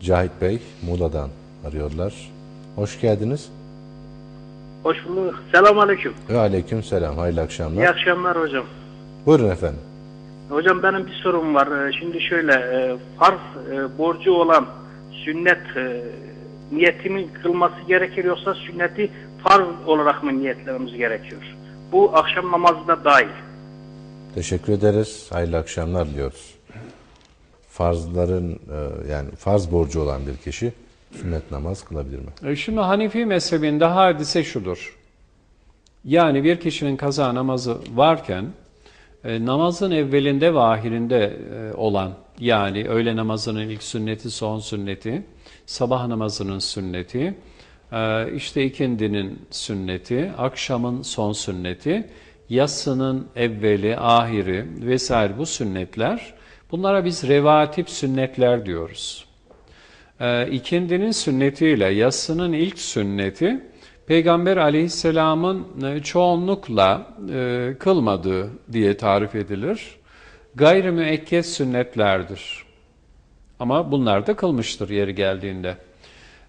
Cahit Bey Muğla'dan arıyorlar. Hoş geldiniz. Hoş bulduk. Selamun Aleyküm. Ve aleyküm selam. Hayırlı İyi akşamlar. akşamlar hocam. Buyurun efendim. Hocam benim bir sorum var. Ee, Şimdi şöyle e, farz e, borcu olan sünnet e, niyetinin kılması gerekir yoksa sünneti farz olarak mı niyetlememiz gerekiyor? Bu akşam namazı da dahil. Teşekkür ederiz. Hayırlı akşamlar diliyoruz. Farzların e, yani farz borcu olan bir kişi sünnet namaz kılabilir mi? E, Şimdi Hanefi mezhebinde hadise şudur. Yani bir kişinin kaza namazı varken e, namazın evvelinde ve ahirinde olan yani öğle namazının ilk sünneti, son sünneti, sabah namazının sünneti, işte ikindinin sünneti, akşamın son sünneti, yatsının evveli, ahiri vesaire bu sünnetler bunlara biz revatip sünnetler diyoruz. İkindinin sünnetiyle yatsının ilk sünneti Peygamber aleyhisselamın e, çoğunlukla e, kılmadığı diye tarif edilir. Gayri müekked sünnetlerdir. Ama bunlar da kılmıştır yeri geldiğinde.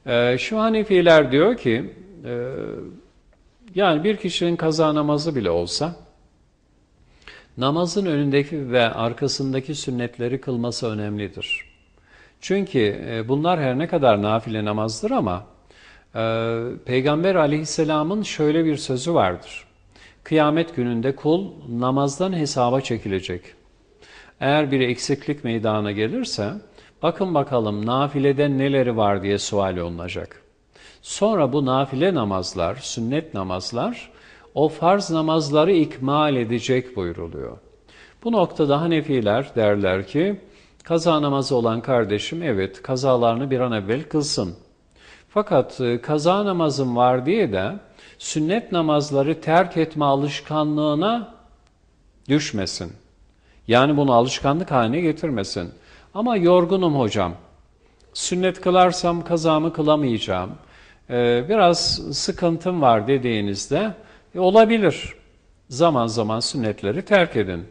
Ee, şu Hanefiler diyor ki e, yani bir kişinin kaza namazı bile olsa namazın önündeki ve arkasındaki sünnetleri kılması önemlidir. Çünkü e, bunlar her ne kadar nafile namazdır ama e, Peygamber aleyhisselamın şöyle bir sözü vardır. Kıyamet gününde kul namazdan hesaba çekilecek. Eğer bir eksiklik meydana gelirse bakın bakalım nafileden neleri var diye sual olunacak. Sonra bu nafile namazlar, sünnet namazlar o farz namazları ikmal edecek buyruluyor. Bu noktada Hanefiler derler ki kaza namazı olan kardeşim evet kazalarını bir an evvel kılsın. Fakat e, kaza namazım var diye de sünnet namazları terk etme alışkanlığına düşmesin. Yani bunu alışkanlık haline getirmesin. Ama yorgunum hocam. Sünnet kılarsam kazamı kılamayacağım. Ee, biraz sıkıntım var dediğinizde e, olabilir. Zaman zaman sünnetleri terk edin.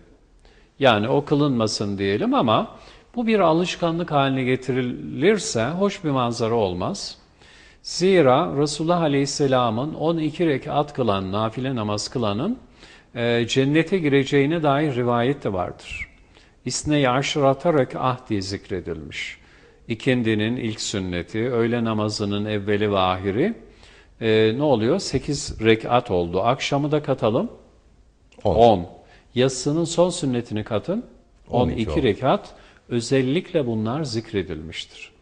Yani o kılınmasın diyelim ama bu bir alışkanlık haline getirilirse hoş bir manzara olmaz. Zira Resulullah Aleyhisselam'ın 12 rekat kılan, nafile namaz kılanın e, cennete gireceğine dair rivayet de vardır. İsne-i aşırata rekah diye zikredilmiş. İkindinin ilk sünneti, öğle namazının evveli ve ahiri e, ne oluyor? 8 rekat oldu. Akşamı da katalım. On. 10. Yatsının son sünnetini katın. 12 12 oldu. rekat. Özellikle bunlar zikredilmiştir.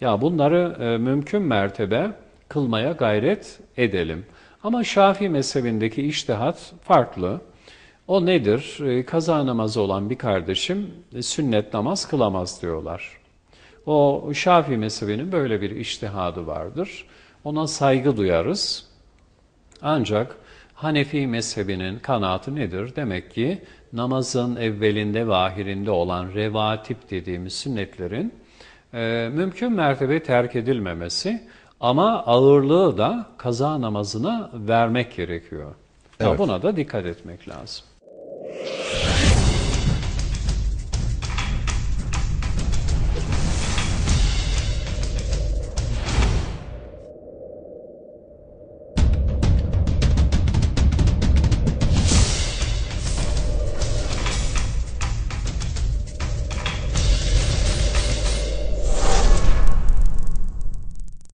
Ya bunları e, mümkün mertebe kılmaya gayret edelim. Ama Şafii mezhebindeki iştihat farklı. O nedir? E, kaza namazı olan bir kardeşim e, sünnet namaz kılamaz diyorlar. O Şafii mezhebinin böyle bir iştihadı vardır. Ona saygı duyarız. Ancak Hanefi mezhebinin kanaatı nedir? Demek ki namazın evvelinde ve ahirinde olan revatip dediğimiz sünnetlerin e, mümkün mertebe terk edilmemesi ama ağırlığı da kaza namazına vermek gerekiyor. Ya Evet. buna da dikkat etmek lazım.